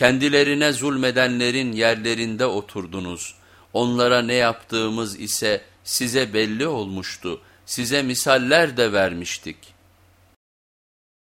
Kendilerine zulmedenlerin yerlerinde oturdunuz. Onlara ne yaptığımız ise size belli olmuştu. Size misaller de vermiştik.''